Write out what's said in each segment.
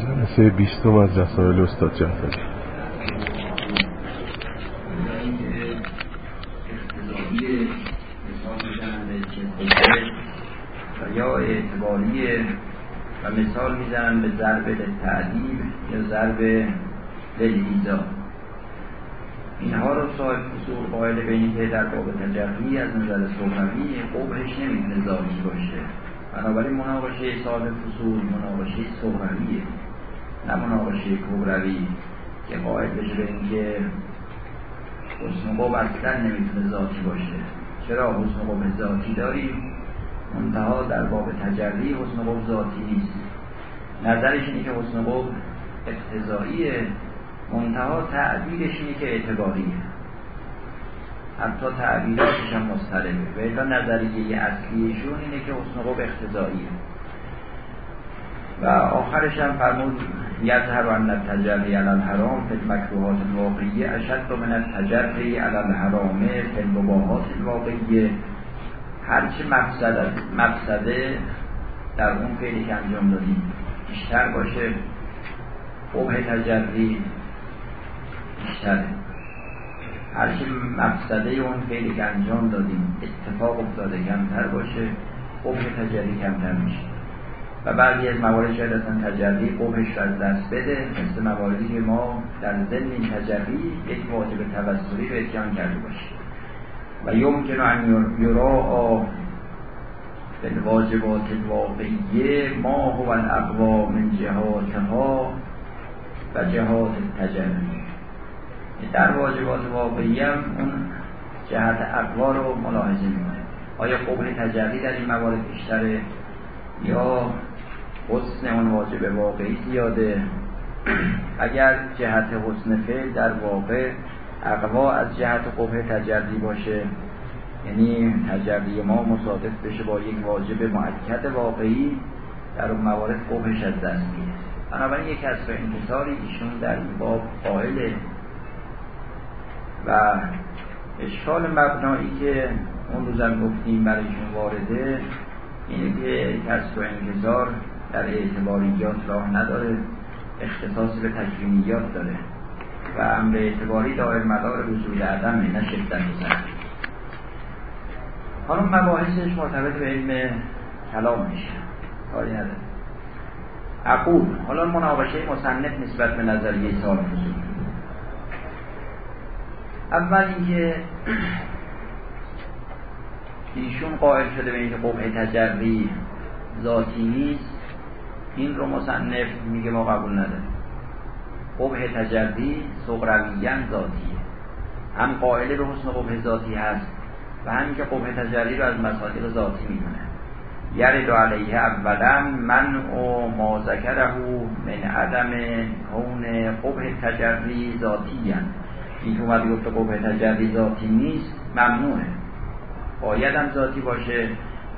جلسه بیستم از رسائل استاد جعفری. یا اعتباریه و مثال می‌زنن به ضرب تعدیب یا ضرب للایزا اینها رو صاحب فصول قائل به این که در باب تجربی از نظر صحبی قبهش نمی‌تونه ذاتی باشه. بنابراین مناقشه صاحب فصول مناقشه صحبیه نه مناقشه کبروی که قائل بشه به اینکه حسن قب اصلا نمی‌تونه ذاتی باشه. چرا حسن قب ذاتی داریم؟ منتها در باب تجلی حسن قب ذاتی نیست. نظرش اینه که حسن قب اقتضاییه. منتها تعبیرش اینه که اعتباریه. حتی تعبیراتش هم مستربه و نظریه اصلیشون اینه که حسن قب اقتضاییه. و آخرش هم فرمود یظهر ان التجلی علی الحرام فی المکروهات الواقعیه اشد من التجلی علی الحرام فی المباحات الواقعیه هرچه مقصد مقصده در اون فعلی که انجام دادیم بیشتر باشه. قبه تجلی بیشتره. هرچه مقصده اون فعلی که انجام دادیم اتفاق افتاده کمتر باشه. قبه تجلی کمتر میشه. و بعضی از موارد شاید اصلا تجلی قبهش از دست بده. مثل مواردی که ما در ضمن این تجلی یک واجب توسلی رو اتیان کرده باشیم. و یمکن ان یرا بالواجبات الواقعیه ما هو الاقوا من جهاتها و جهات تجلی در واجبات واقعی هم اون جهت اقوا رو ملاحظه می‌کنه. آیا قبل تجلی در این موارد بیشتره یا حسن اون واجب واقعی زیاده. اگر جهت حسن فعل در واقع اقوا از جهت قبه تجلی باشه یعنی تجلی ما مصادف بشه با یک واجب معکد واقعی در اون موارد قبهش از دست میره بنابراین یک کسر انتصاری ایشون در این باب قائله و اشکال مبنایی که اون روزم گفتیم برایشون وارده اینه که کسب و انکسار در اعتباریات راه نداره اختصاص به تکوینیات داره و امر اعتباری دائر مدار وجود عدمه نه شدت حالا مباحثش مرتبط به علم کلام میشه. کاری نداره. عقول حالا مناقشه مصنف نسبت به نظریه سال فضول اول اینکه ایشون قائل شده به اینکه قبه تجری ذاتی نیست. این رو مصنف میگه ما قبول نداریم. قبه تجری سقرویین ذاتیه. هم قائل به حسن قبه ذاتی هست و همین که قبه تجری رو از مصادیق ذاتی می‌کنه یرد علیه اولا من و ما ذکره من عدم کون قبه تجری ذاتی این که اومد گفت قبه تجری ذاتی نیست ممنوعه. باید هم ذاتی باشه.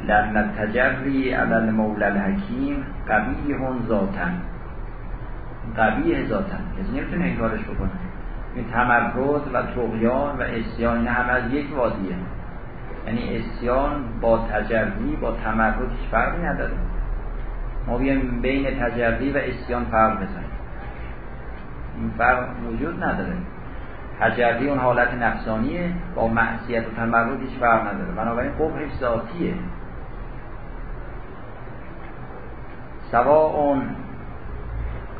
لن تجری علی المولى الحکیم قبیه ذاتن قبیه ذاتن کسی نمی‌تونه این کارش بکنه. این تمرکز و تقیان و اسیان هم از یک وادیه. یعنی اسیان با تجری با تمرکز هیچ فرقی نداره. ما بیایم بین تجری و اسیان فرق بزنیم. این فرق وجود نداره. تجری اون حالت نفسانیه با معصیت و تمرد هیچ فرق نداره. بنابراین قبهش ذاتیه. اون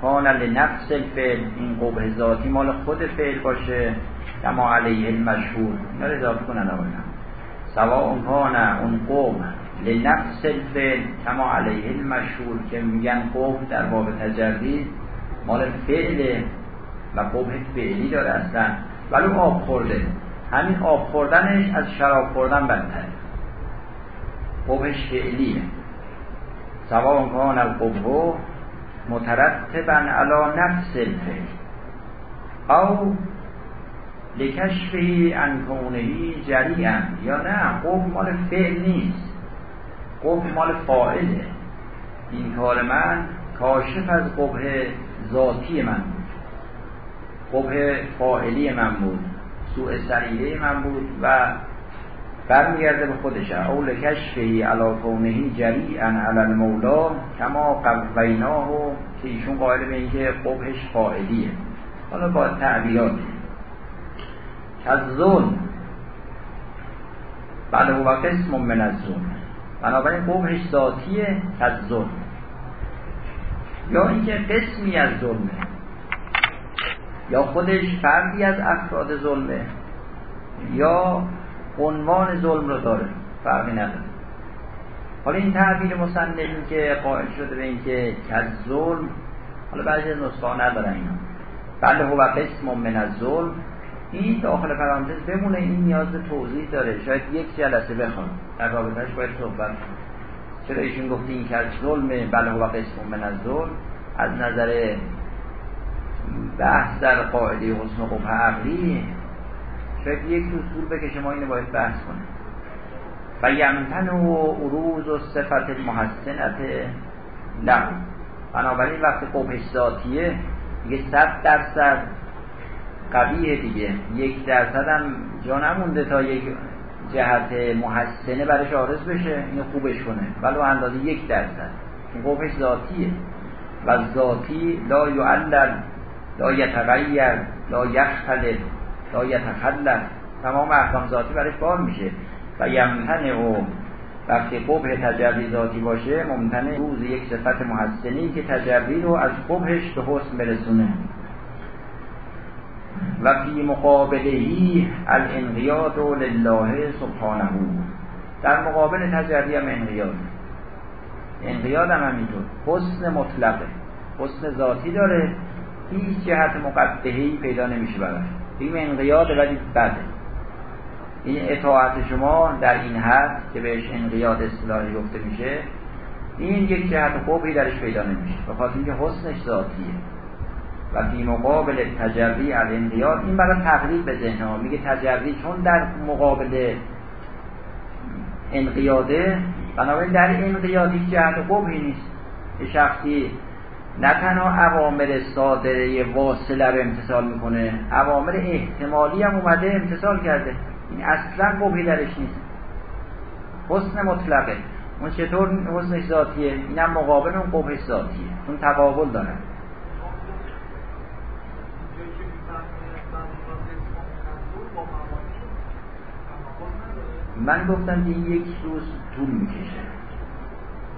کان لنفس الفعل این قبه ذاتی مال خود فعل باشه کما علیه المشهور. اینا رو اضافه کنن سواء کان اون قوم لنفس الفعل کما علیه المشهور که میگن قوم در باب تجری مال فعل و قبه فعلی داره اصلا. ولی آب خورده. همین آب خوردنش از شراب خوردن بدتره. قبهش فعلیه. سواء کان القبه مترتبا علی نفس الفعل. او لکشفه عن کونهی جریعا. یا نه قبه مال فعل نیست. قبه مال فاعله. این کار من کاشف از قبه ذاتی من قبه فاعلی من بود. سوء سریعه من بود و برمیگرده به خودش. اول کشفهی علا کونهی جریعا علی المولا کما قویناه که ایشون قائل به اینکه قبهش فاعلیه حالا با تعبیرات. از ظلم. بله و قسم من از ظلم. بنابراین قبهش ذاتیه از ظلم. یا اینکه قسمی از ظلمه یا خودش فردی از افراد ظلمه. یا عنوان ظلم رو داره. فرقی نداره. حالا این تعبیر مصنف که قائل شده به اینکه از ظلم حالا بعضی از نسخه ندارن اینا. بله هو قسم من از ظلم. این داخل پرانتز بمونه این نیاز به توضیح داره. شاید یک جلسه بخوام در رابطهش باید صحبت چرا ایشون گفتی این که از ظلم بله هو قسم من از ظلم. از نظر بحث در قاعده حسن قبه عقلی شاید یک اصول بکشه ما اینو باید بحث کنیم. و یمتن و عروض و صفت محسنت. له بنابراین وقتی قبهش ذاتیه دیگه صد درصد قویه دیگه. یک درصد هم جا نمونده تا یک جهت محسنه برش آرز بشه. اینو خوبش کنه. ولو اندازه یک درصد. این ذاتیه. و ذاتی لا یعلل لا یتغیر لا یختلف لا یتخلف تمام احکام ذاتی برش بار میشه. و یمتنه و وقتی قبه تجربی ذاتی باشه ممکنه روز یک صفت محسنی که تجربی رو از قبهش به حسن برسونه. و فی مقابلهی الانقیاد لله سبحانه. در مقابل تجربی هم انقیاد. انقیاد هم همینطور. حسن مطلقه. حسن ذاتی داره. هیچ جهت مقدهی پیدا نمیشه براش. این انقیاد ولی بده این اطاعت شما در این حد که بهش انقیاد اصطلاحی گفته میشه این یک جهت خوبی درش پیدا نمیشه. به خاطر اینکه حسنش ذاتیه. و فی مقابل تجربی الانقیاد این برای تقریب به ذهن ها میگه تجربی چون در مقابل انقیاده بنابراین در انقیاد هیچ جهت خوبی نیست. که شخصی نه تنها عوامر صادره واصله رو امتصال می‌کنه عوامر احتمالی هم اومده امتصال کرده. این اصلا قبهی درش نیست. حسن مطلقه. اون چطور حسنش ذاتیه؟ اینم مقابل اون قبهش ذاتیه. اون تقابل داره. من گفتم که یک روز طول می‌کشه.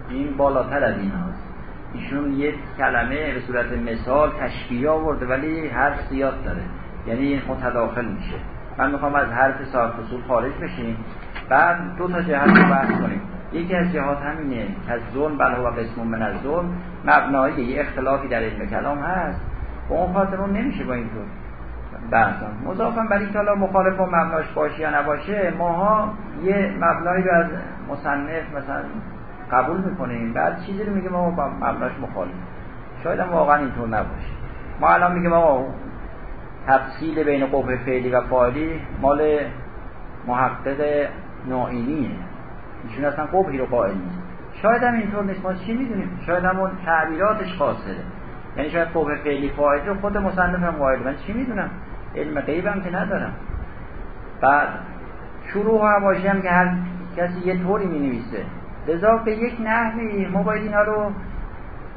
این بالاتر از این هست ایشون یک کلمه به صورت مثال تشبیه آورده ولی حرف زیاد داره. یعنی متداخل میشه. من می‌خوام از حرف صاحب اصول خارج بشیم. بعد دو تا جهت رو بحث کنیم. یکی از جهات همینه. از ظلم بله و قسم من از ظلم مبنایی یه اختلافی در علم کلام هست. با اون خاطر نمیشه با اینطور بحث مضافا بر این حالا مخالف با مبناش باشه یا نباشه ماها یه مبنایی رو از مصنف مثلا قبول می‌کنیم. بعد چیزی رو میگه ما با مبناش مخالف. شاید هم واقعا اینطور نباشه. ما الان میگیم ما تفصیل بین قبه فعلی و فاعلی مال محقق نائینیه ایشون اصلا قبهی رو قائل نیست. شاید هم اینطور نیست. ما چی می‌دونیم؟ شاید هم تعبیراتش خاصه. یعنی شاید قبه فعلی فاعلی رو خود مصنف هم قائل. من چی می‌دونم؟ علم غیبم که ندارم. بعد شروع و هم که هر کسی یه طوری می نویسه لذا به یک نحوی ما باید اینا رو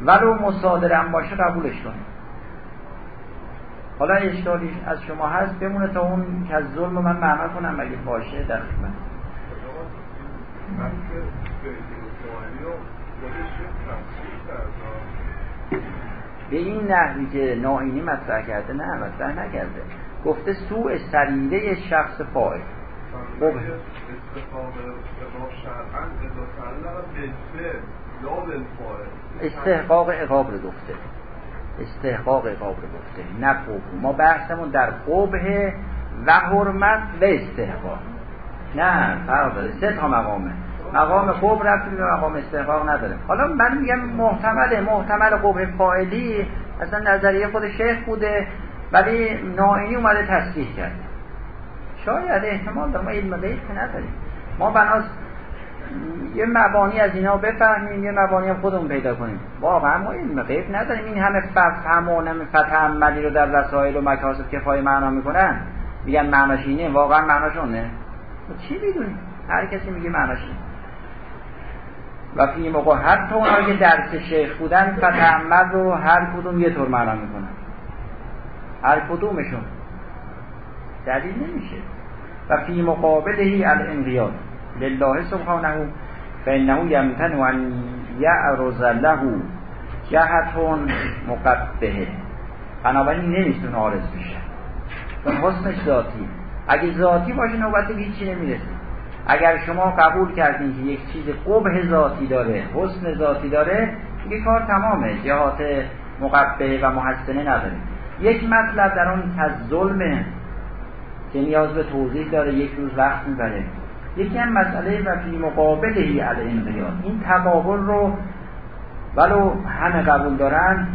ولو مصادرم باشه قبولش کنیم حالا اشکالی از شما هست بمونه تا اون که از ظلم من معنا کنم اگه باشه در خدمت. به این نحوی که ناینی مطرح کرده نه مطرح نکرده. گفته سوء سریده شخص فاعل. خب. استحقاق عقاب رو گفته. استحقاق عقاب رو گفته. نه ما بحثمون در قبه و حرمت و استحقاق. نه فرق داره. سه تا مقامه مقام قب رفتی به مقام استحقاق نداره. حالا من میگم محتمله محتمل قبه فاعلی اصلا نظریه خود شیخ بوده ولی نائینی اومده تصدیح کرد. شاید احتمال داره ما علم که نداریم. ما بناس یه مبانی از اینا بفهمیم یه مبانی هم خودمون پیدا کنیم. واقعا ما علم غیب نداریم. این همه فهم و فتح عملی رو در وسایل و مکاسب کفای معنا می‌کنن. میگن معناش اینه. واقعا معناش اونه. چی می‌دونیم؟ هر کسی میگه معناش و فی موقع حتی اونها که درس شیخ بودن فتعمد رو هر کدوم یه طور معنا می‌کنن. هر کدومشون. دلیل نمیشه. و فی مقابلهی الانقیاد. لله سبحانه فانه یمتن ان یعرض له جهتون مقبهه بنابراین نمی‌تونه عارض بشه. چون حسنش ذاتی. اگه ذاتی باشه نوبت هیچی نمی‌رسه. اگر شما قبول کردین که یک چیز قبه ذاتی داره حسن ذاتی داره دیگه کار تمامه. جهات مقبه و محسنه نداره. یک مطلب در اون که ظلمه که نیاز به توضیح داره یک روز وقت می‌بره. یکی هم مسئله و فی مقابل الانقیاد این تقابل رو ولو همه قبول دارن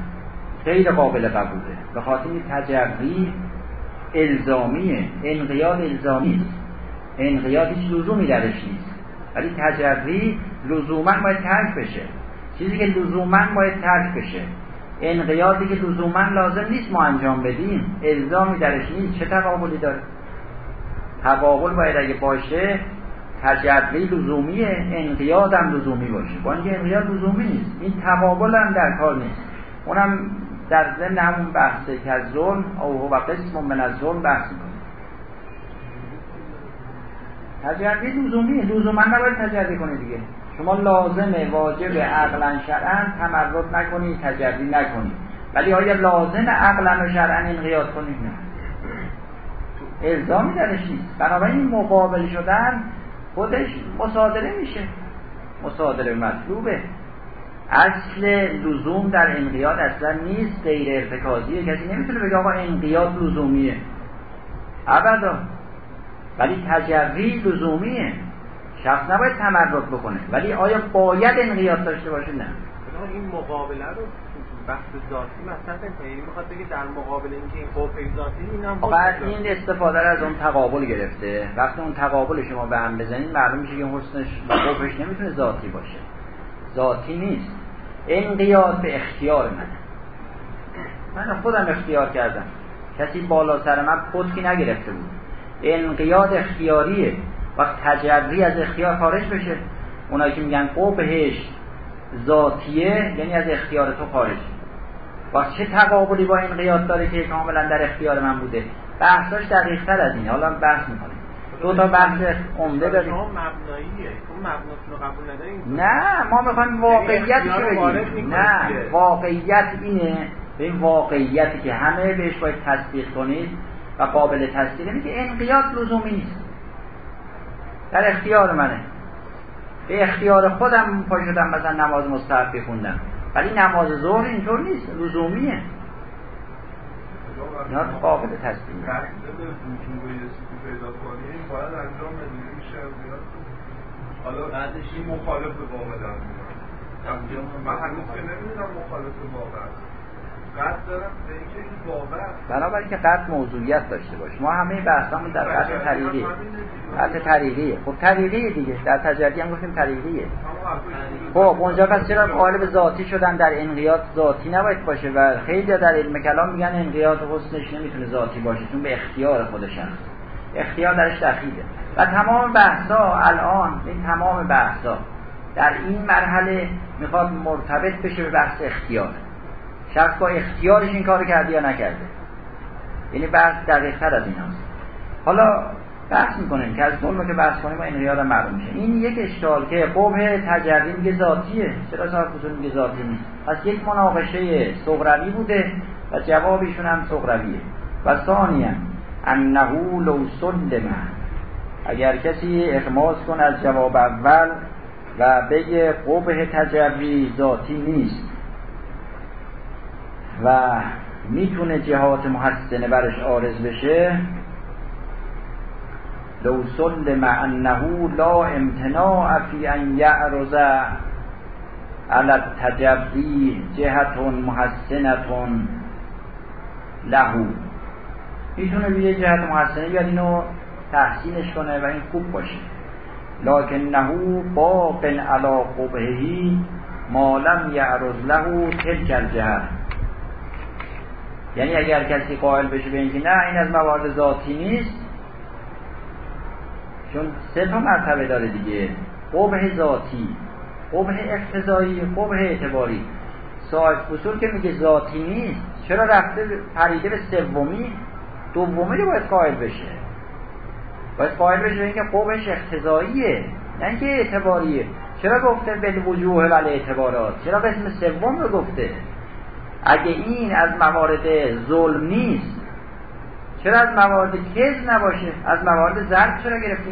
غیر قابل قبوله. به خاطر تجربی الزامیه انقیاد الزامی انقیاد هیچ لزومی درش نیست. ولی تجربی لزوما باید ترک بشه. چیزی که لزوما باید ترک بشه. انقیادی که لزوما لازم نیست ما انجام بدیم. الزامی درش نیست. چه تقابلی داره؟ تقابل باید اگه باشه تجربی لزومیه انقیاد هم لزومی باشه. با اینکه انقیاد لزومی نیست. این تقابل هم در کار نیست. اونم در ضمن همون بحثه که از ظلم او و قسم من از ظلم بحث کنه تجربی لزومیه لزوما نباید تجربی کنه دیگه. شما لازمه واجب عقلا شرعا تمرد نکنید تجربی نکنید ولی آیا لازم عقلا و شرعا انقیاد کنید نه. الزامی درش بنابراین مقابل شدن خودش مصادره میشه. مصادره مطلوبه. اصل لزوم در انقیاد اصلا نیست غیر ارتکازیه. کسی نمی‌تونه بگه آقا انقیاد لزومیه. ابدا. ولی تجری لزومیه. شخص نباید تمرد بکنه. ولی آیا باید انقیاد داشته باشه؟ نه. این مقابله رو بحث ذاتی مثلا یعنی می‌خواد بگه در مقابل اینکه این قوه ذاتی این هم فقط این استفاده از اون تقابل گرفته. وقتی اون تقابل شما به هم بزنید معلوم میشه که حسنش و قوهش نمی‌تونه ذاتی باشه. ذاتی نیست. انقیاد به اختیار منه من خودم اختیار کردم. کسی بالا سر من پتکی نگرفته بود. انقیاد اختیاریه. وقت تجری از اختیار خارج بشه. اونایی که میگن قبهش ذاتیه یعنی از اختیار تو خارج. و چه تقابلی با این قیاد داره که کاملا در اختیار من بوده؟ بحثاش دقیق تر از این. حالا بحث می‌کنیم. دو تا بحث عمده داریم. نه ما می‌خوایم یعنی واقعیت بگیم نه واقعیت اینه به این واقعیتی که همه بهش باید تصدیق کنید و قابل تصدیق. اینه که انقیاد لزومی نیست. در اختیار منه. به اختیار خودم پا شدم مثلا نماز مستحب بخوندم ولی نماز ظهر اینطور نیست لزومیه. اینا قابل تصدیق حالا بعدش این مخالف واقع در من هنوز که نمی‌دونم مخالف واقع بنابراین که قطع موضوعیت داشته باش. ما همه بحثامون در قطع طریقی. قطع طریقیه خب طریقیه دیگه. در تجردی هم گفتیم طریقیه خب اونجا پس چرا قالب ذاتی شدن در انقیاد ذاتی نباید باشه؟ و خیلی در علم کلام میگن انقیاد حسنش نمی‌تونه ذاتی باشه چون به اختیار خودشن اختیار درش دخیله. و تمام بحثا الان این تمام بحثا در این مرحله می‌خواد مرتبط بشه به بحث اختیار. شخص با اختیارش این کار کرده یا نکرده. یعنی بحث دقیق تر از این هست. حالا بحث می‌کنیم که از ظلم که بحث کنیم با این ریاد معلوم میشه. این یک اشتال که قوه تجربی میگه ذاتیه. چرا صاحب فضول میگه ذاتی نیست پس یک مناقشه صغروی بوده و جوابشون هم صغرویه. و ثانیا انه لو سلم اگر کسی اخماس کنه از جواب اول و بگه قوه تجربی ذاتی نیست. و می‌تونه جهات محسنه برش آرز بشه. لو سلم انه لا امتناع فی ان یعرض على التجبی جهت محسنتون لهو. می‌تونه به یه جهت محسنه بیاد اینو تحسینش کنه و این خوب باشه. نهو باق علا قبهی ما لم یعرض له تلک الجهت. یعنی اگر کسی قائل بشه به اینکه نه این از موارد ذاتی نیست چون سه تا مرتبه داره دیگه. قبه ذاتی قبه اقتضایی قبه اعتباری. صاحب اصول که میگه ذاتی نیست چرا رفته پریده به سومی؟ دومی رو باید قائل بشه. باید قائل بشه اینکه قبهش اقتضاییه نه اینکه اعتباریه. چرا گفته به وجوه ولی اعتبارات؟ چرا قسم سوم رو گفته؟ اگه این از موارد ظلم نیست چرا از موارد کز نباشه؟ از موارد ضرب چرا گرفت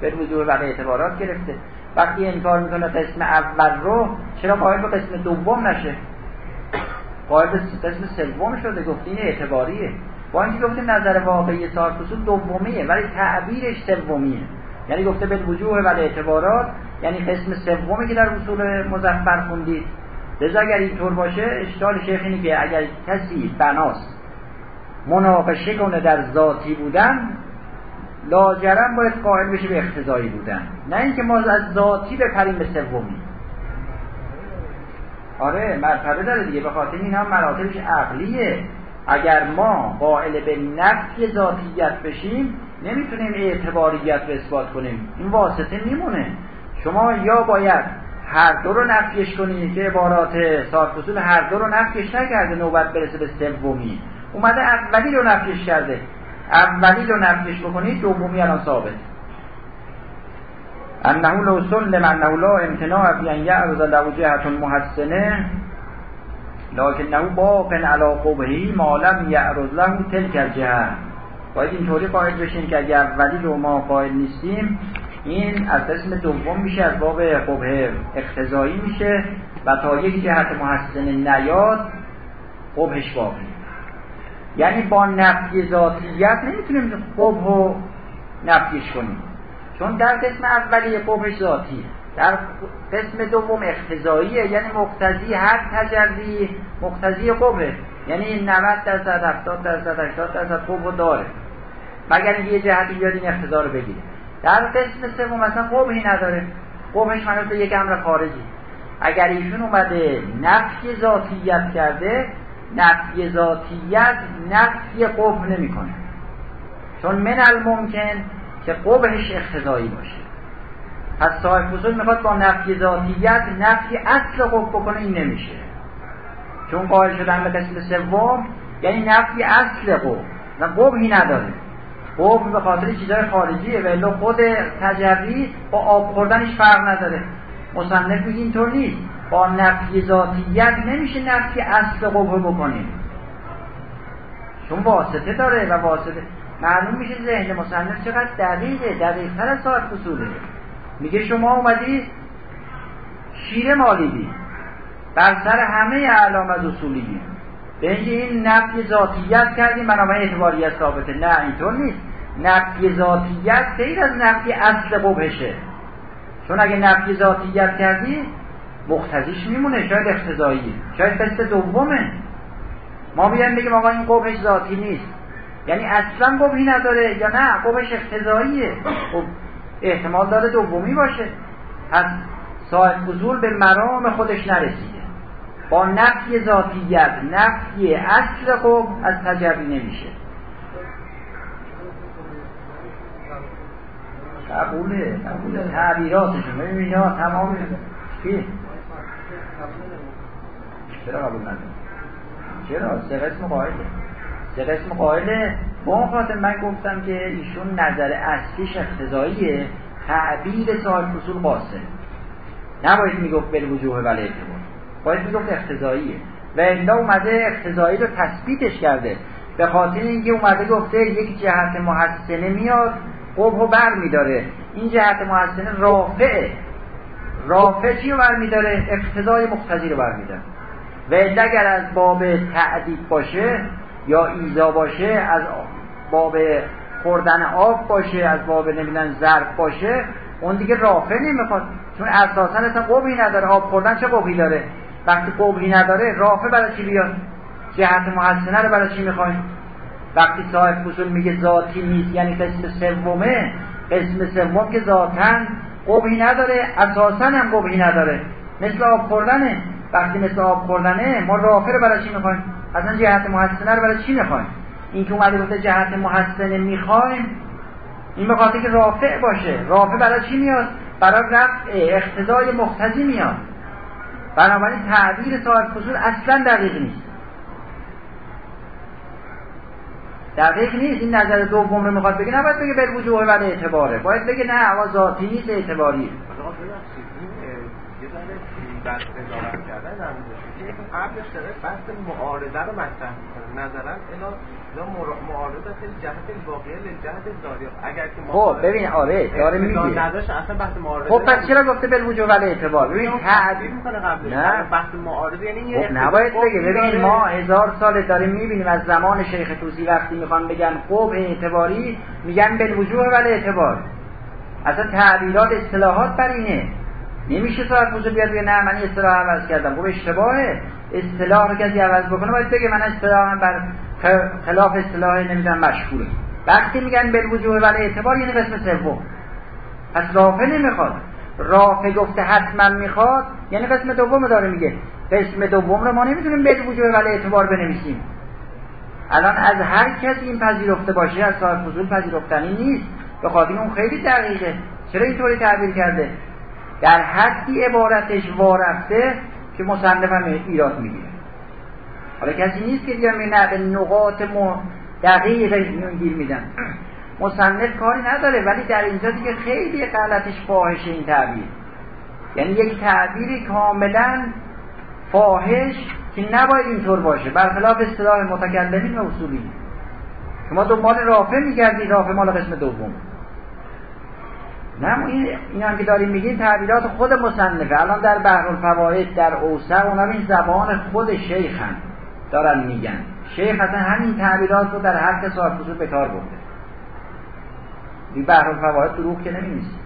به وجوه ولی اعتبارات گرفته. وقتی انکار می‌کنه قسم اول رو چرا قائل به قسم دوم نشه؟ قائل به قسم سوم شده گفته این اعتباریه. با اینکه گفته نظر واقعی سارکوسو دومیه ولی تعبیرش سومیه. یعنی گفته به وجوه ولی اعتبارات یعنی قسم سومی که در اصول مزفر خوندید. لذا اگر اینطور باشه اشتال شیخ اینه که اگر کسی بناست مناقشه کنه در ذاتی بودن لاجرم باید قائل بشه به اقتضایی بودن. نه اینکه ما از ذاتی بپریم به سومی. آره مرتبه داره دیگه به خاطر این هم مراتبش عقلیه. اگر ما قائل به نفی ذاتیت بشیم نمی‌تونیم اعتباریت رو اثبات کنیم. این واسطه میمونه. شما یا باید هر دو رو نفیش کنید که عبارات سارکوسول هر دو رو نفیش نکرده نوبت برسه به سومی. اومده اولی رو نفیش کرده. اولی رو نفیش بکنید دومی الان ثابت. انه لو سلم انه لا امتناع فی ان یعرض له جهت محسنه لکنه باق علی قبهی ما لم یعرض له تلک الجهه باید اینطوری قائل بشین که اگر اولی رو ما قائل نیستیم این از قسم دوم میشه از باب قبه اقتضایی میشه و تا یک جهت محسن نیاد قبهش باقی. یعنی با نفی ذاتیت نمی‌تونیم قبه رو نفیش کنیم. چون در قسم اولی قبهش ذاتی. در قسم دوم اقتضاییه. یعنی مقتضی هر تجربی مقتضی قبه. یعنی 90 درصد 70 درصد 80 درصد قبه داره. مگر یه جهتی بیاد این اقتضا رو بگیره. در قسم سوم مثلا قبهی نداره. قبهش منوط به یک امر خارجی. اگر ایشون اومده نفی ذاتیت کرده نفی ذاتیت نفی قبه نمی‌کنه. چون من الممکن که قبهش اقتضایی باشه. پس صاحب فصول می‌خواد با نفی ذاتیت نفی اصل قبه بکنه این نمیشه. چون قائل شدن به قسم سوم یعنی نفی اصل قبه. نه قبهی نداره. قبه به خاطر چیزهای خارجیه ولی خود تجربی با آب خوردنش فرق نداره. مصنف میگه اینطور نیست. با نفی ذاتیت نمیشه نفی اصل قبه بکنیم چون واسطه داره و واسطه معلوم میشه ذهن مصنف چقدر دقیقه دقیقتر از ساعت فصوله میگه شما اومدی شیر مالیدی. بر سر همه اعلام از اصولی به این نفی ذاتیت کردیم بنابراین اعتباریت ثابته. نه اینطور نیست. نفی ذاتیت غیر از نفی اصل قبهشه چون اگه نفی ذاتیت کردی مختزیش میمونه شاید اقتضایی. شاید قصد دومه. ما بیایم بگیم آقا این قبهش ذاتی نیست. یعنی اصلا قبهی نداره یا نه قبهش اقتضاییه. خب احتمال داره دومی باشه. پس صاحب حضور به مرام خودش نرسیده با نفی ذاتیت نفی اصل خب از تجربی نمیشه. قبوله قبوله تعبیراتشون. ببین اینا تمام چی؟ چرا قبول نداره چرا؟ سه قسم قائله سه قسم قائله با خاطر من گفتم که ایشون نظر اصلیش اقتضاییه. تعبیر صاحب اصول قاسه نباید می‌گفت به وجوه ولی اعتبار باید می‌گفت اقتضاییه. و الا اومده اقتضایی رو تثبیتش کرده. به خاطر اینکه اومده گفته یک جهت محسنه میاد قبه و بر میداره. این جهت محسنه رافعه. رافع چی رو بر میداره؟ اقتضای مقتضی رو بر میداره. و اگر از باب تعدید باشه یا ایزا باشه از باب خوردن آب باشه از باب نمیدن ظرف باشه اون دیگه رافع نمی‌خواد. چون اساسا اصلا قبی نداره. آب خوردن چه قبی داره؟ وقتی قبلی نداره رافع برای چی بیاد؟ جهت محسنه رو برای چی می‌خوایم؟ وقتی صاحب اصول میگه ذاتی نیست یعنی قسم سومه قسم سوم که ذاتا قبی نداره اساسا هم قبی نداره. مثل آب خوردنه. وقتی مثل آب خوردنه ما رافع رو برای چی می‌خوایم؟ اصلا جهت محسنه رو برای چی می‌خوایم؟ این که اومده گفته جهت محسنه می‌خوایم این به خاطر که رافع باشه. رافع برای چی میاد؟ برای رفع اقتضای مختزی میاد. بنابراین تعبیر صاحب فصول اصلا دقیق نیست. دقیق نیست. این نظر دوم رو می‌خواد بگه. نباید بگه بل وجوه ولی اعتباره. باید بگه نه هوا ذاتی نیست اعتباری قبلش داره بحث معارضه رو مطرح می‌کنه. نظرا الا معارضه خیلی جهت واقعی لجهت داری اگر که خب ببین آره داره میگه. اصلا بحث معارضه خب پس چرا گفته بل وجوه ولی اعتبار؟ ببین تعبیر می‌کنه قبلش. نه. بحث معارضه یعنی خب نباید بگه. ببین ما هزار سال داریم می‌بینیم از زمان شیخ توسی وقتی می‌خوان بگن خب اعتباری میگن بل وجوه ولی اعتبار. اصلا تعبیرات اصطلاحات بر اینه. نمیشه فضول بیاد بگه نه من اصطلاح عوض کردم. خب اشتباهه. اصطلاح کسی عوض بکنه باید بگه من اصطلاحم بر خلاف اصطلاح نمی‌دونم مشهوره. وقتی میگن بالوجوه ولی اعتبار یعنی قسم سوم. پس رافع نمی‌خواد. رافع گفته حتما می‌خواد یعنی قسم دوم داره میگه. قسم دوم رو ما نمی‌تونیم بالوجوه ولی اعتبار بنویسیم. الان از هر کسی این پذیرفته باشه از صاحب فضول پذیرفتنی نیست. به خاطر اون خیلی دقیقه. چرا اینطوری تعبیر کرده؟ در حدی عبارتش وارفته که مصنف هم ایراد می‌گیره. حالا کسی نیست که بیان نه به نقاط م... دقیق گیر میدن مصنف کاری نداره ولی در اینجا دیگه خیلی غلطش فاحشه این تعبیر. یعنی یک تعبیری کاملا فاحش که نباید اینطور باشه. برخلاف اصطلاح متکلمین و اصولی شما دنبال رافع میگردید رافع مال قسم دوم. نه این این هم که داریم میگیم تعبیرات خود مصنفه. الان در بحر الفواید در اوسر اونا این زبان خود شیخ هم دارن میگن. شیخ اصلا همین تعبیرات رو در حق صاحب فصول به کار برده. این بحر الفواید دروغ که نمیست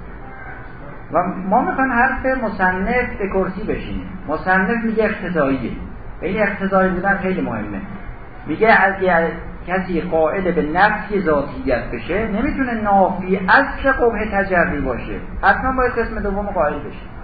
و ما می‌خوایم حرف مصنف به کرسی بشینیم. مصنف میگه اقتضاییه. این اقتضایی بودن خیلی مهمه. میگه اگر کسی قائل به نفی ذاتیت بشه نمی‌تونه نافی اصل قبه تجربی باشه. حتما باید قسم دوم قائل بشه.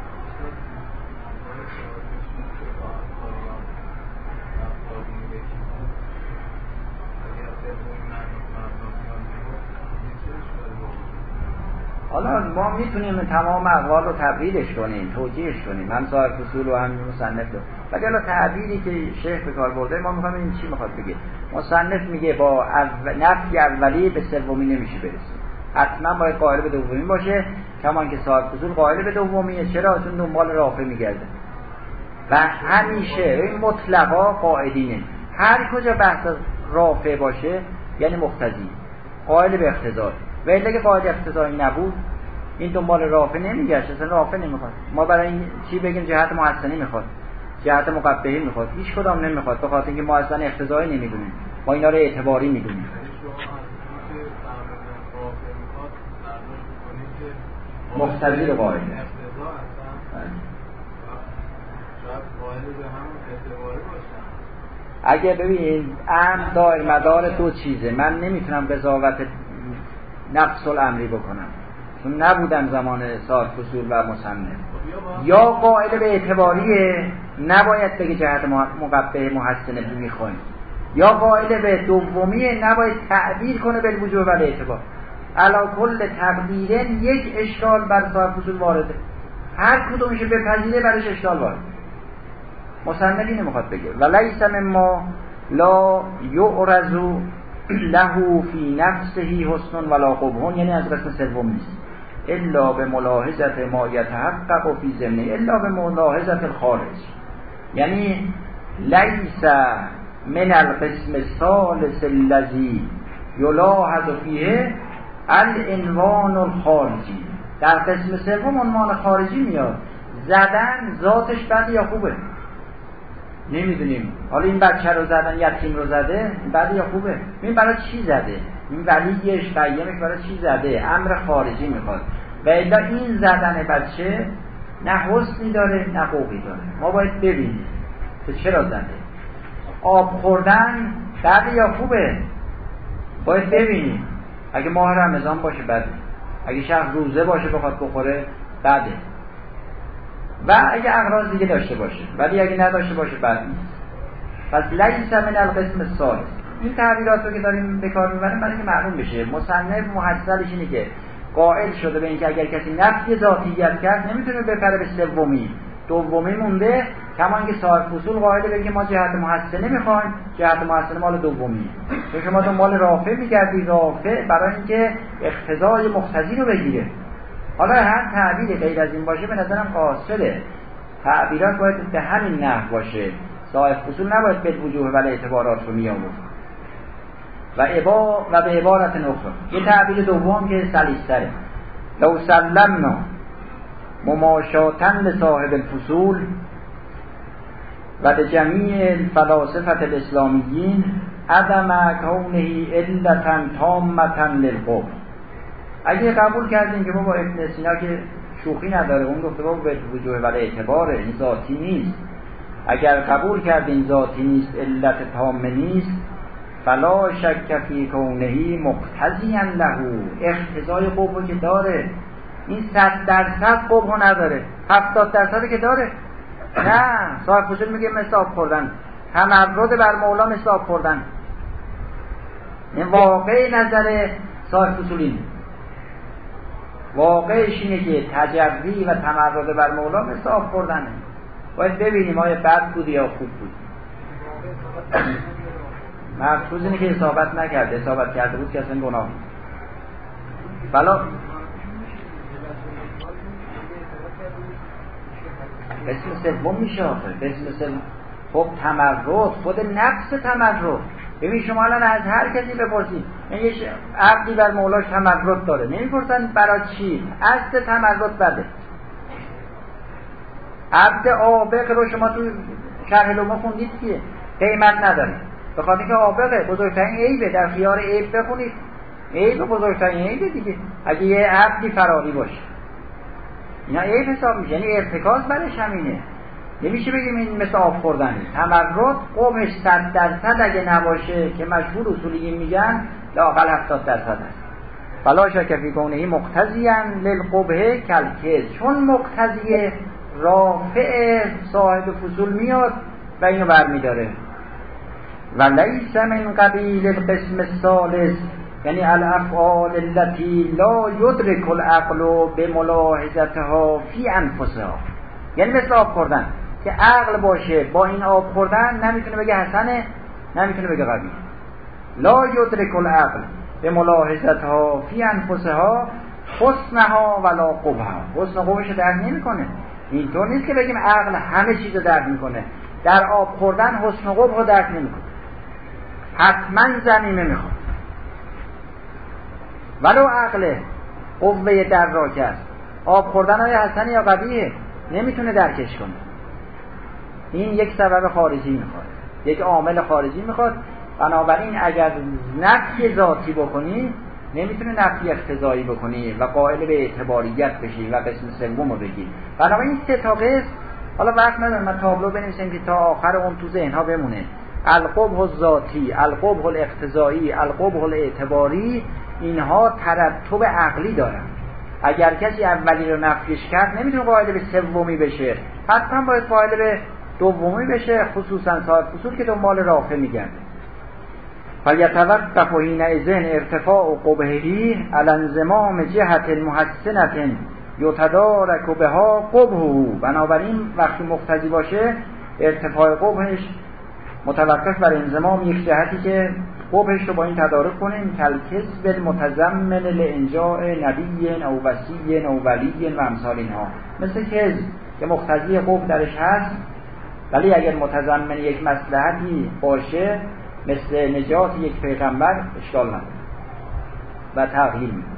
حالا ما می‌تونیم تمام اقوال رو تبریدش کنیم توجیهش کنیم هم صاحب فصول و هم مصنف رو. تعبیری که شیخ به کار برده ما می‌خوایم این چی می‌خواد بگه؟ مصنف میگه با نفی اولی به سومی نمیشه برسیم. حتما باید قائل به دومی باشه کمان که صاحب فصول قائل به دومیه. چرا؟ چون دنبال رافع میگرده. و همیشه این مطلقا قاعدینه. هر کجا بحث رافع باشه یعنی مختزی قائل به اقتضای و الا که قاعده اقتضایی نبود این دنبال رافع نمیگشت اصلا رافع نمی‌خواد. ما برای این چی بگیم؟ جهت محسنی می‌خواد. جهت مقبهی می‌خواد. هیچ کدام نمی‌خواد به خاطر اینکه ما اصلا اقتضایی نمی‌دونیم. ما اینا رو اعتباری می‌دونیم. مقتضی رو قائل اگه ببین ام دایر مدار دو چیزه. من نمی‌تونم قضاوت نفس الامری بکنم. چون نبودن زمان صاحب فصول و مصنف. یا قائل به اعتباریه نباید بگه جهت مقبه محسنه می‌خوایم یا قائل به دومیه نباید تعبیر کنه به وجوه و اعتبار. علا کل تقدیرن یک اشکال بر صاحب فصول وارده. هر کدومش بپذیره برش اشکال وارد. مصنف اینه می‌خواد بگه. و لیس ما لا یعرضو له فی نفسه حسن ولا قبهون یعنی از قسم سوم نیست. الا به ملاحظت ما یتحقق و فی زمنه الا به ملاحظت الخارج. یعنی لیس من القسم الثالث الذی یلاحظ فیه العنوان الخارجی. در قسم سوم عنوان خارجی میاد. زدن ذاتش بد یا خوبه؟ نمی‌دونیم. حالا این بچه رو زدن یتیم رو زده بعد یا خوبه؟ این برای چی زده؟ این ولیش قیمش برای چی زده؟ امر خارجی می‌خواد. و الا این زدن بچه نه حسنی داره نه قوقی داره. ما باید ببینیم که چرا زده. آب خوردن بعد یا خوبه؟ باید ببینیم. اگه ماه رمضان باشه بده. اگه شهر روزه باشه بخواد بخوره بده. و اگه اغراض دیگه داشته باشه ولی اگه نداشته باشه نیست. پس لیس من القسم سال این تعبیرات رو که داریم به کار می‌بریم برای اینکه معلوم بشه. مصنف محصلش اینه که قائل شده به اینکه اگر کسی نفی ذاتیت کرد نمی‌تونه بپره به سومی. دومی مونده. کما اینکه صاحب فصول قاعده به ما جهت محسنه می‌خوایم جهت محسنه مال دومی. چون شما مال رافع میگردی رافع برای اینکه اقتضای مقتضی رو بگیره. حالا هر تعبیر غیر از این باشه به نظرم قاصده. تعبیرات باید به همین نحو باشه. صاحب فصول نباید به وجوه ولی اعتبارات رو می و عبا و به عبارت نخرا یه تعبیر دوم که سلیستره. لو سلمنا مماشاتن به صاحب الفصول و به جمیع الفلاسفت الاسلامیین عدم کونه علتا تامتا للقوم. اگه قبول کردیم که ما با ابن سینا که شوخی نداره اون گفته با به وجوه ولی اعتباره این ذاتی نیست. اگر قبول کردیم ذاتی نیست علت تام نیست فلا شک فی کونهی مقتضیا له اختزای قبو که داره. این صد درصد قبو نداره. هفتاد درصد که داره. نه صاحب فصول میگه مثل آب خوردن. تمرد بر مولا مثل آب خوردن. این واقع نظر صاحب اینه. واقعش اینه که تجربی و تمرد بر مولا مثل آب خوردنه. باید ببینیم آیا بد بود یا خوب بود. مقصود اینه که اصابت نکرده اصابت کرده بود که اصلا گناه بلا. قسم سوم میشه آخه. قسم سوم. خب تمرد خود نفس تمرد. ببین شما الان از هر کسی بپرسید این یه عقلی بر مولاش تمرد داره. نمی‌پرسن برای چی؟ اصل تمرد بده. عبد آبق رو شما تو شرح لوما خوندید که قیمت نداره. به خاطر که آبقه بزرگترین عیبه. در خیار عیب بخونید. عیب بزرگترین عیبه دیگه. اگه یه عبدی فراری باشه. اینا عیب حساب میشه. یعنی ارتکاز برش همینه نمیشه بگیم این مثل آب خوردنه تمرد قومش صد درصد اگه نباشه که مشهور اصولی میگن لاقل هفتاد درصد هست. فلا شک فی کونه مقتضیان للقبه کلکز چون مقتضی رافع صاحب فصول میاد و اینو برمیداره. و لیس من قبیل القسم الثالث یعنی الافعال التي لا يدرك العقل به ملاحظتها فی انفسها. یعنی مثل آب خوردن. که عقل باشه با این آب خوردن نمی‌تونه بگه حسنه نمی‌تونه بگه قبیل لا یدرک العقل به ملاحظتها فی انفسها حسنها ولا قبها حسن قبهش درک نمی‌کنه. اینطور نیست که بگیم عقل همه چیز رو درک می‌کنه. در آب خوردن حسن قبه رو درک نمی‌کنه. حتما زمینه می‌خواد. ولو عقل قوه دراک است آب خوردن های حسن یا قبیه نمی‌تونه درکش کنه. این یک سبب خارجی می‌خواد یک عامل خارجی می‌خواد. بنابراین اگر نفی ذاتی بکنی نمی‌تونه نفی اختزایی بکنی و قائل به اعتباریت بشی و قسم سوم رو بگی. بنابراین سه تا قسم. حالا وقت ندارم من تابلو بنویسیم که تا آخر اون تو ذهنها بمونه. القبه الذاتی القبه الاقتضایی القبه الاعتباری اینها ترتب عقلی دارن. اگر کسی اولی رو نفیش کرد نمی‌تونه قائل به سومی بشه. حتما باید قائل به دومی بشه خصوصا صاحب فصول که دنبال رافع میگرده. فیتوقف ازن ارتفاع قبهی الانزمام جهت المحسنت یتدارک بها قبهو بنابراین وقتی مقتضی باشه ارتفاع قبهش متوقف بر انزمام یک جهتی که قبهش رو با این تدارک کنیم کلکس متضمن لانجاع نبی او وسیع او ولی و امثال اینها. مثل کز که مقتضی قب درش هست ولی اگر متضمن یک مسلحتی باشه مثل نجات یک پیغمبر اشکال نداره و تغییر میده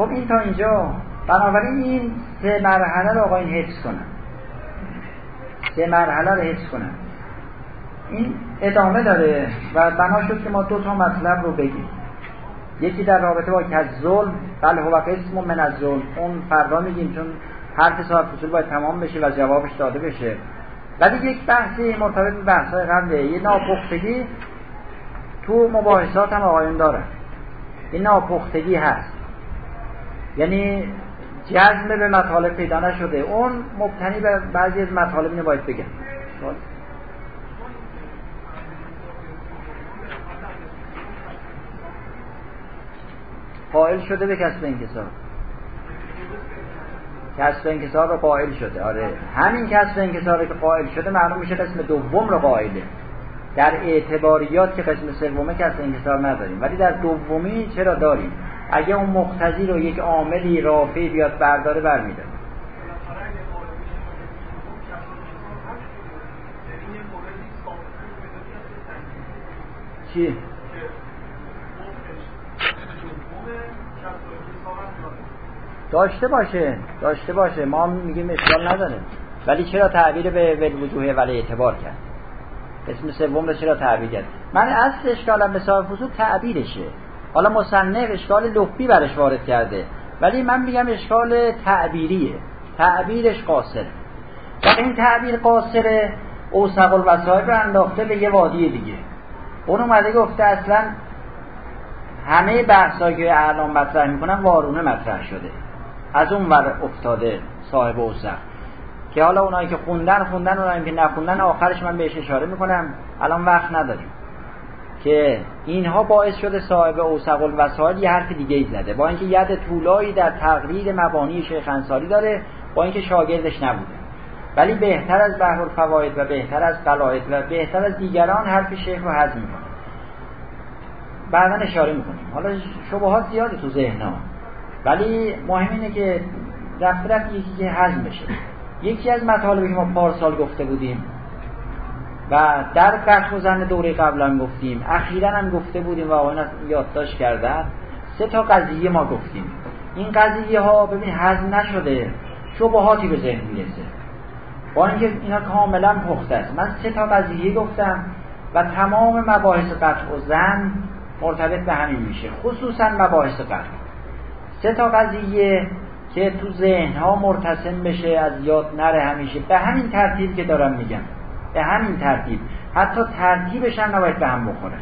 خب این تا اینجا. بنابراین این سه مرحله رو آقاین حفظ کنن. سه مرحله رو حفظ کنن. این ادامه داره و بنا شد که ما دو تا مطلب رو بگیم. یکی در رابطه با ظلم بل هو قسم من از ظلم اون فردا میگیم چون حرف صاحب فصول باید تمام بشه و جوابش داده بشه. ولی یک بحثی مرتبط به بحث قبله. یه ناپختگی تو مباحثات هم آقایون داره. این ناپختگی هست. یعنی جزم به مطالب پیدا نشده. اون مبتنی به بعضی از مطالب نباید بگم قائل شده به کسب انکسار کسب انکسار رو قائل شده. آره. همین کسب انکسار که قائل شده معلوم میشه قسم دوم رو قائله. در اعتباریات که قسم سومه کسب انکسار نداریم. ولی در دومی چرا داریم؟ اگه اون مقتضی رو یک عاملی رافعی بیاد برداره برمیداره. چی؟ داشته باشه داشته باشه. ما میگیم اشکال نداره. ولی چرا تعبیر به ولوجوه ولی اعتبار کرد؟ اسم سوم رو چرا تعبیر کرد؟ من اصل اشکالم به صاحب فصول تعبیرشه. حالا مصنف اشکال لفی برش وارد کرده. ولی من میگم اشکال تعبیریه. تعبیرش قاصره و این تعبیر قاصره اوسق الوسائل رو انداخته به یه وادی دیگه. اون اومده گفته اصلا همه بحثایی که اعلام مطرح می‌کنن وارونه مطرح شده. از اون ور افتاده صاحب اوسق که حالا اونایی که خوندن خوندن اونایی که نخوندن آخرش من بهش اشاره می‌کنم. الان وقت نداریم. که اینها باعث شده صاحب اوسق الوسائل یه حرف دیگه ای زده. با اینکه ید طولایی در تقریر مبانی شیخ انصاری داره با اینکه شاگردش نبوده. ولی بهتر از بحر الفواید و بهتر از قلاید و بهتر از دیگران حرف شیخ رو هضم می‌کنه. بعدا اشاره می‌کنیم. حالا شبهات زیاده تو ذهن ها ولی مهم اینه که رفت رفت یکی که هضم بشه یکی از مطالبی که ما پارسال گفته بودیم و در و زن دوره قبل هم گفتیم اخیرا هم گفته بودیم و آقایان یادداشت کردن سه تا قضیه ما گفتیم. این قضیه ها ببین هضم نشده شبهاتی به ذهن می‌رسه. با اینکه اینا کاملا پخته است. من سه تا قضیه گفتم و تمام مباحث قطع و زن مرتبط به همین میشه. خصوصا مباحث قطع. سه تا قضیه که تو ذهن ها مرتسم بشه از یاد نره همیشه. به همین ترتیب که دارم میگم. به همین ترتیب. حتی ترتیبش هم نباید به هم بخوره.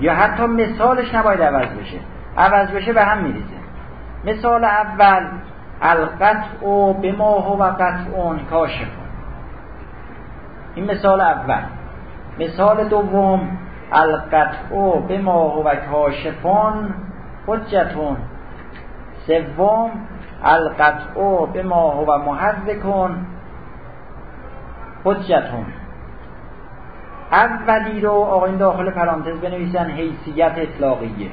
یا حتی مثالش نباید عوض بشه. عوض بشه به هم میریزه. مثال اول القطع به ما و قطع کاشف. این مثال اول. مثال دوم القطع به ما و کاشفان حجتون. سوم القطع به ما و محرکون حجتون. اولی رو آقایین داخل پرانتز بنویسن حیثیت اطلاقیه.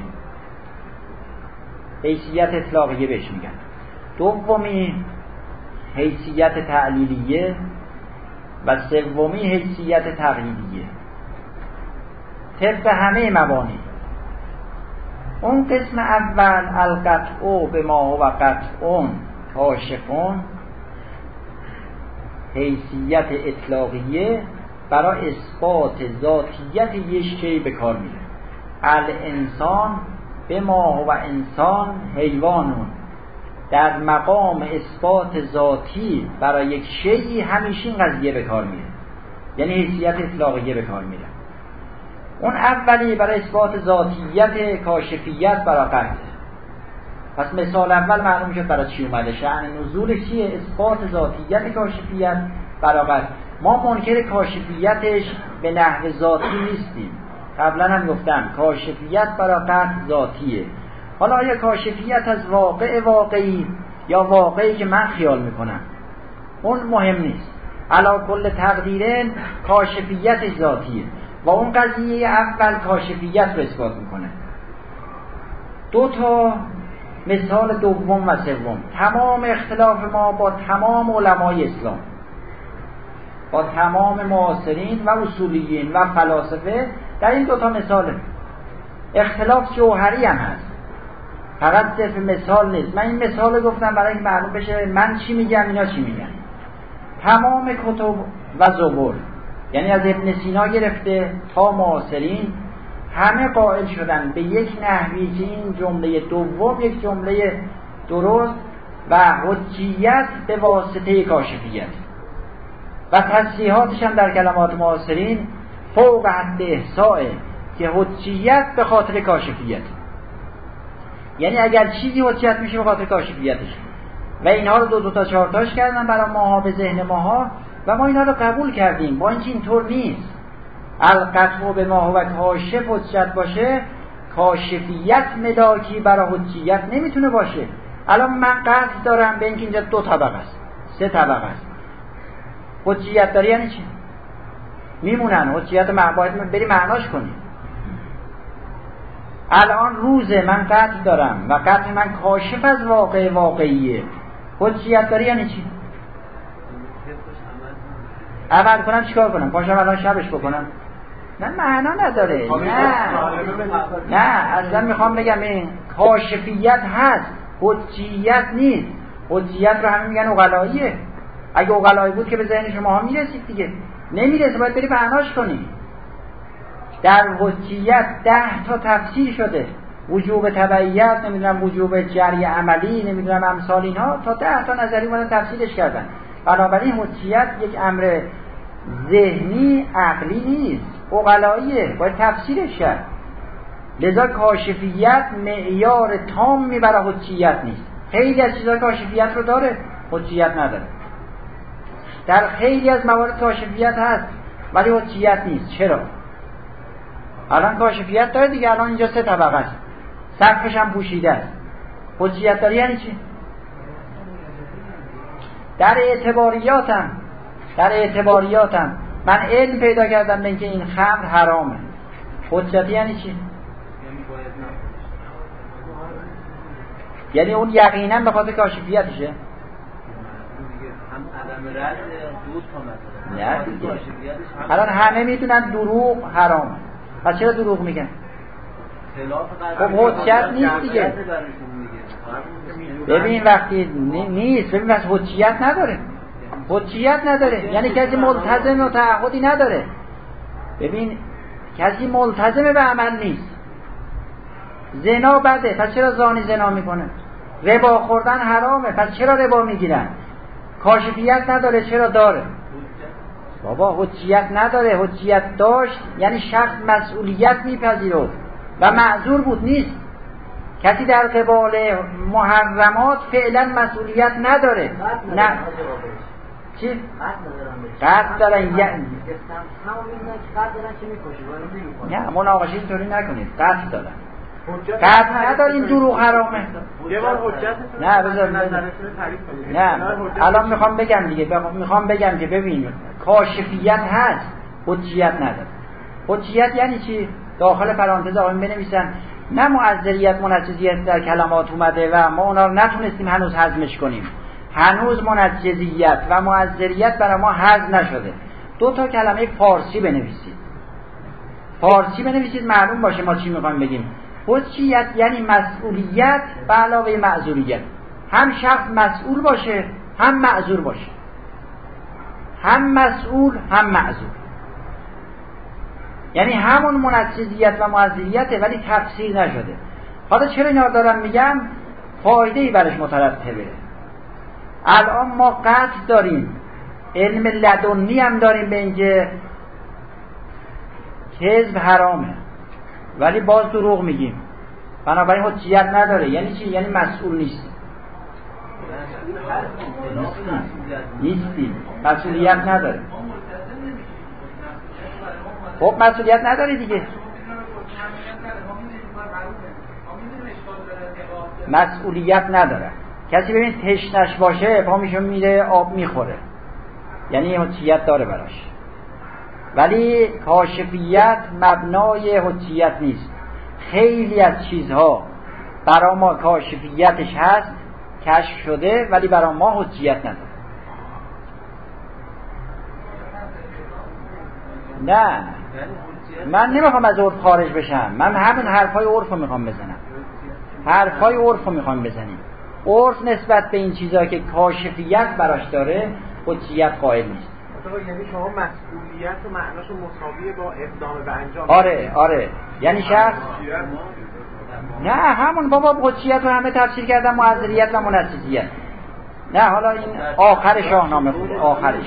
حیثیت اطلاقیه بهش میگن. دومی حیثیت تعلیلیه و سومی حیثیت تقلیدیه طبق همه مبانی اون قسم اول القطع به ما و قطعون. کاشفون حیثیت اطلاقیه برای اثبات ذاتیت یه شی به کار میره. الانسان به ما و انسان حیوانون. در مقام اثبات ذاتی برای یک شیعی همیشه این قضیه به کار میره. یعنی حیثیت اطلاقیه به کار میره. اون اولی برای اثبات ذاتیت کاشفیت قطع پس مثال اول معلوم شد برای چی اومده. شعن نزول چیه؟ اثبات ذاتیت کاشفیت قطع ما منکر کاشفیتش به نحو ذاتی نیستیم. قبلا هم گفتم کاشفیت برای ذاتیه. حالا آیا کاشفیت از واقع واقعی یا واقعی که من خیال می‌کنم؟ اون مهم نیست. علا کل تقدیرن کاشفیت ذاتیه. و اون قضیه اول کاشفیت رو اثبات می‌کنه. دو تا مثال دوم و سوم. تمام اختلاف ما با تمام علمای اسلام. با تمام معاصرین و اصولیین و فلاسفه. در این دوتا مثاله اختلاف جوهری هم هست. فقط صرف مثال نیست. من این مثال گفتم برای این معلوم بشه من چی میگم اینا چی میگن. تمام کتب و زبور. یعنی از ابن سینا گرفته تا معاصرین همه قائل شدن به یک نحوی که این جمله دوم یک جمله درست و حجیت به واسطه کاشفیت. و تصریحاتش هم در کلمات معاصرین فوق حد احسائه که حجیت به خاطر کاشفیت. یعنی اگر چیزی حجیت میشه به خاطر کاشفیتش. و اینها رو دو دو تا چهارتاش کردن برای ماها به ذهن ماها. و ما اینا رو قبول کردیم. با اینکه اینطور نیست. القطع به ما و کاشف حجت باشه کاشفیت ملاکی برای حجیت نمی‌تونه باشه. الان من قصد دارم به اینکه اینجا دو طبقه است. سه طبقه است. حجیت داری یعنی چی؟ میمونن. حجیت باید بری معناش کنی الان روزه من قتل دارم و قتل من کاشف از واقع واقعیه. حجیت داری یعنی چی؟ عمل کنم چیکار کنم؟ پاشم الان شبش بکنم. نه معنا نداره. نه. نه اصلا می‌خوام بگم این کاشفیت هست. حجیت نیست. حجیت رو همه میگن اقلاییه. اگه اقلایی بود که به ذهن شما ها می‌رسید دیگه. نمی‌رسه باید بری معناش کنی. در حجیت ده تا تفسیر شده. وجوب تبعیت نمی‌دونم وجوب جری عملی نمی‌دونم امثال اینها. تا ده تا نظری بودن تفسیرش کردن. بنابراین حجیت یک امر ذهنی عقلی نیست. اقلاییه باید تفسیرش کرد. لذا کاشفیت معیار تامی برای حجیت نیست. خیلی از چیزها کاشفیت رو داره حجیت نداره. در خیلی از موارد کاشفیت هست ولی حجیت نیست. چرا؟ الان کاشفیت داره دیگه الان اینجا سه طبقه است. سقفش هم پوشیده است. حجیت داره یعنی چی؟ در اعتباریاتم در اعتباریاتم من علم پیدا کردم به اینکه این خمر حرامه. حجتی یعنی چی؟ یعنی اون یقینا به خاطر کاشفیتشه. نه الان همه می‌دونن دروغ حرامه پس چرا دروغ میگن؟ خب حجت نیست دیگه. ببین وقتی نیست ببین بس حجیت نداره. حجیت نداره. یعنی کسی ملتزم و تعهدی نداره. ببین کسی ملتزم به عمل نیست. زنا بده پس چرا زانی زنا می‌کنه؟ ربا خوردن حرامه پس چرا ربا می‌گیرن؟ کاشفیت نداره چرا داره؟ بابا حجیت نداره. حجیت داشت یعنی شخص مسئولیت میپذیرفت. و معذور بود نیست. کسی در قبال محرمات فعلا مسئولیت نداره. نه. چی؟ قرد دارن یعنی نه مناقشه اینطوری نکنید. قرد دارن قرد نداریم دروغ حرامه. نه بذار نه الان می‌خوام بگم دیگه. می‌خوام بگم که ببین کاشفیت هست حجیت نداره. حجیت یعنی چی؟ داخل پرانتز آقایون بنویسن. نه معذریت منجزیت در کلمات اومده و ما اونا رو نتونستیم هنوز هضمش کنیم. هنوز منجزیت و معذریت برای ما هضم نشده. دو تا کلمه فارسی بنویسید. فارسی بنویسید معلوم باشه ما چی می‌خوایم بگیم. حجیت یعنی مسئولیت به علاوه معذوریت. هم شخص مسئول باشه هم معذور باشه. هم مسئول هم معذور. یعنی همون منجزیت و معذریته ولی تفسیر نشده. حالا چرا اینا دارم میگم فایده ای برش مترتبه. الان ما قطع داریم. علم لدنی هم داریم به اینکه کذب حرامه. ولی باز دروغ میگیم. بنابراین حجیت نداره. یعنی چی؟ یعنی مسئول نیست. نیستی مسئولیت نداره. خب مسئولیت نداره دیگه. مسئولیت نداره. کسی ببین تشنش باشه پا میشه میره آب می‌خوره. یعنی حجیت داره براش. ولی کاشفیت مبنای حجیت نیست. خیلی از چیزها برا ما کاشفیتش هست کشف شده ولی برا ما حجیت نداره. نه. من نمی‌خوام از عرف خارج بشم. من همین حرفای عرف رو می‌خوام بزنم. حرفای عرف رو می‌خوام بزنیم. عرف نسبت به این چیزها که کاشفیت براش داره حجیت قائل نیست. یعنی شما مسئولیت و معناش مساویه با اقدام به انجام آره آره. یعنی شخص نه همون بابا حجیت رو همه تفسیر کردن معذریت و منسیزیت نه حالا این آخر شاهنامه خوبه آخرش.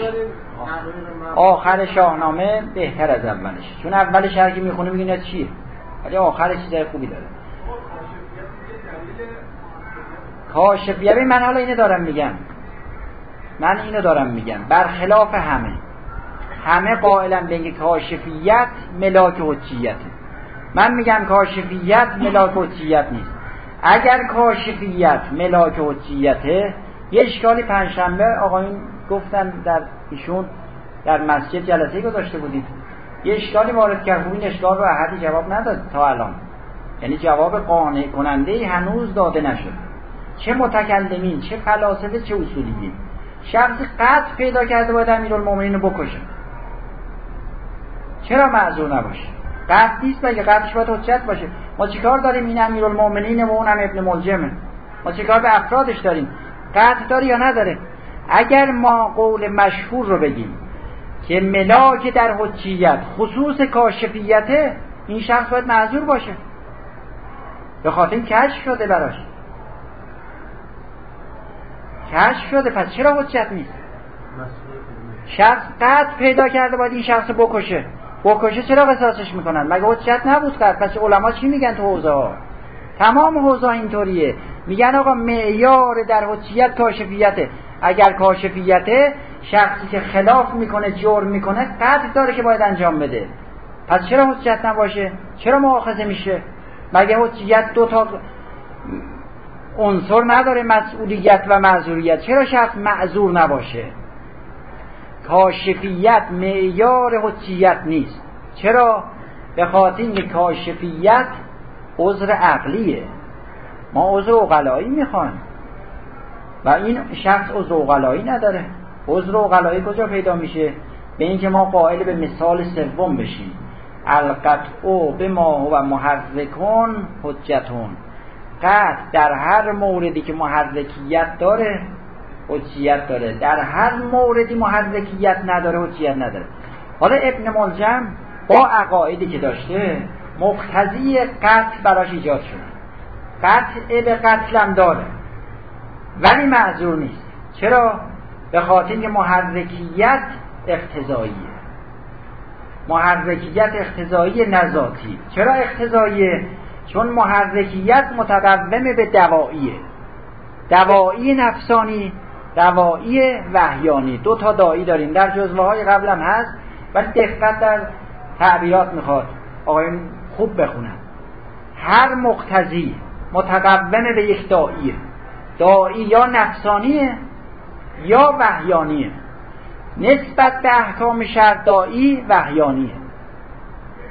آخر شاهنامه بهتر از اولش. چون اولش هر کی می‌خونه میگه چیه. ولی آخرش چیزای خوبی داره. کاشفیت من حالا اینو دارم میگم. من اینو دارم میگم. برخلاف همه. همه قائلا به اینکه کاشفیت ملاک حجیته من میگم کاشفیت ملاک حجیت نیست. اگر کاشفیت ملاک حجیته یه اشکالی پنجشنبه آقایون گفتن در ایشون در مسجد جلسه گذاشته بودید یه اشکالی وارد کرد. این اشکال رو احدی جواب نداد تا الان. یعنی جواب قانع کننده هنوز داده نشد. چه متکلمین چه فلاسفه چه اصولیین. شخصی قطع پیدا کرده باید امیرالمومنین رو بکشه. چرا معذور نباشه؟ قطع نیست بگه قطعش باید حجت باشه. ما چیکار داریم؟ این امیرالمومنین و اونم ابن ملجمه. ما چیکار به افرادش داریم؟ قطع داره یا نداره؟ اگر ما قول مشهور رو بگیم که ملاک در حجیت خصوص کاشفیته این شخص باید معذور باشه. به خاطر این کشف شده براش. کشف شده پس چرا حجت نیست؟ شخص قطع پیدا کرده باید این شخص بکشه. بکشه چرا قصاصش می‌کنن؟ مگه حجت نبود کرد پس علما چی میگن تو حوزه ها؟ تمام حوزه اینطوریه. میگن آقا معیار در حجیت کاشفیته. اگر کاشفیته شخصی که خلاف می‌کنه جرم می‌کنه قطع داره که باید انجام بده. پس چرا حجت نباشه؟ چرا مؤاخذه میشه؟ مگه حجیت دو تا عنصر نداره مسئولیت و معذوریت؟ چرا شخص معذور نباشه؟ کاشفیت معیار حجیت نیست. چرا؟ به خاطر اینکه کاشفیت عذر عقلیه. ما عذر اقلایی می‌خوایم و این شخص عذر اقلایی نداره. عذر اقلایی کجا پیدا میشه؟ به اینکه ما قائل به مثال سوم بشیم. القطع به ما و محرکون حجتون. قطع در هر موردی که محرکیت داره حجیت داره. در هر موردی محرکیت نداره حجیت نداره. حالا ابن ملجم با عقایدی که داشته مقتضی قتل براش ایجاد شده. قتل به قتلم داره. ولی معذور نیست. چرا؟ به خاطر اینکه محرکیت اقتضاییه. محرکیت اقتضایی نذاتی چرا اقتضاییه؟ چون محرکیت متقوم به دواییه. دوایی نفسانی دوایی وحیانی. دو تا دایی داریم. در جزوه های قبلم هست ولی دقت در تعبیرات می‌خواد آقایون خوب بخونن هر مقتضی متقوم به یک داییه. دایی یا نفسانیه یا وحیانیه. نسبت به احکام شرط وحیانیه.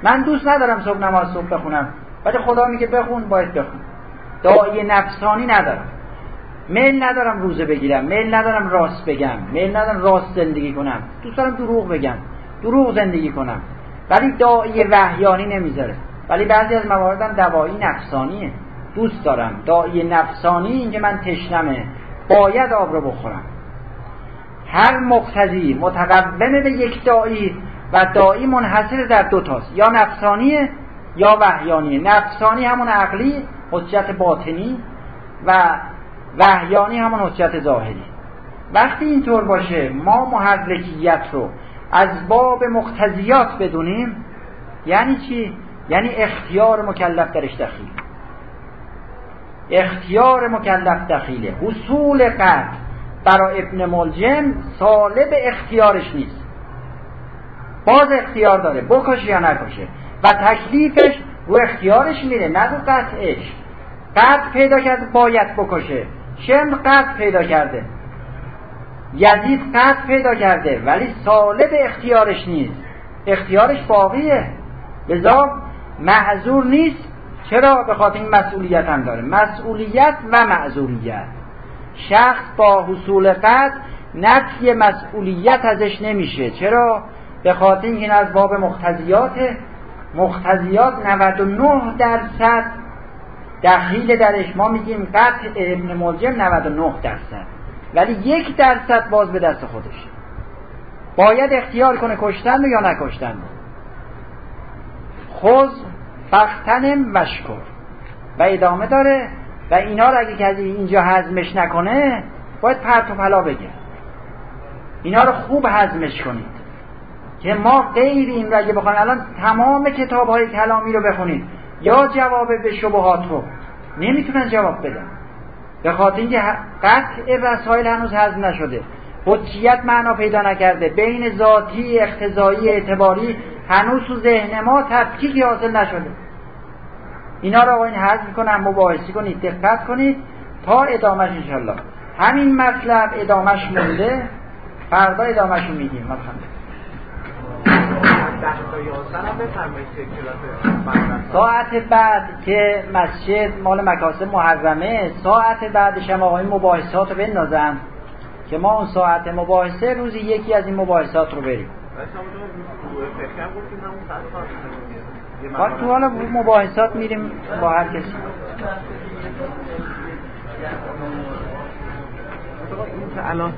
من دوست ندارم صبح نماز صبح بخونم ولی خدا میگه بخون باید بخون. دایی نفسانی ندارم. میل ندارم روزه بگیرم میل ندارم راست بگم میل ندارم راست زندگی کنم. دوست دارم دروغ بگم دروغ زندگی کنم. ولی دایی وحیانی نمی‌ذاره. ولی بعضی از مواردم دوایی نفسانیه. دوست دارم. دایی نفسانی اینکه من تشنمه. باید آب رو بخورم. هر مقتضی متقوم به یک دایی و دایی منحصر در دو تاست. یا نفسانیه یا وحیانیه. نفسانی همون عقلی حجت باطنی و وحیانی همون حجت ظاهری. وقتی اینطور باشه ما محرکیت رو از باب مقتضیات بدونیم یعنی چی؟ یعنی اختیار مکلف درش دخیل اختیار مکلف دخیله. حصول قطع برای ابن ملجم سالب اختیارش نیست. باز اختیار داره بکشه یا نکشه. و تکلیفش رو اختیارش میره نه رو قطعش. قطع پیدا کرده باید بکشه. شم قطع پیدا کرده. یزید قطع پیدا کرده ولی سالب اختیارش نیست. اختیارش باقیه. لذا معذور نیست چرا؟ به خاطر این مسئولیت هم داره. مسئولیت و معذوریت. شخص با حصول قطع نفی مسئولیت ازش نمیشه. چرا؟ به خاطر این از باب مختزیات مختزیات 99 درصد دخیل درش. ما میگیم قطع ابن ملجم 99 درصد. ولی یک درصد باز به دست خودش باید اختیار کنه کشتن یا نکشتن خوز فختنم وشکر و ادامه داره و اینا رو اگه کسی اینجا هضمش نکنه باید پرت و پلا بگه. اینا رو خوب هضمش کنید. که ما غیر این اگه بخواین الان تمام کتاب های کلامی رو بخونید. یا جواب به شبهات رو نمی‌تونن جواب بدن. به خاطر اینکه قطع رسائل هنوز هضم نشده. حجیت معنا پیدا نکرده. بین ذاتی اقتضایی اعتباری هنوز تو ذهن ما تفکیکی حاصل نشده. اینا رو آقایین حذف کنم مباحثی کنید دقت کنید تا ادامهش انشالله همین مطلب ادامهش مونده. فردا ادامهش رو میگیم. ساعت بعد که مسجد مال مکاسب محرمه ساعت بعدش هم آقایین مباحثات رو بندازن که ما اون ساعت مباحثه روزی یکی از این مباحثات رو بریم. حالا تو حالا مباحثات میریم با هر کسی. الان.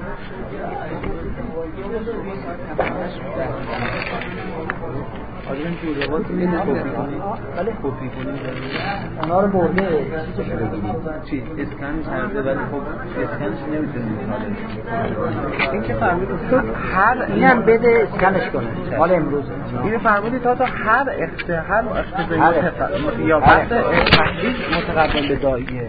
این کپی اونا رو برده. چی؟ اسکن کرده ولی خب اسکنش این که فرمودید هر اینم بده اسکنش کنه. مال امروز. این فرمودید تا تا هر اخت هر اقتضایی یا بعد تحلیل متقبل به داییه.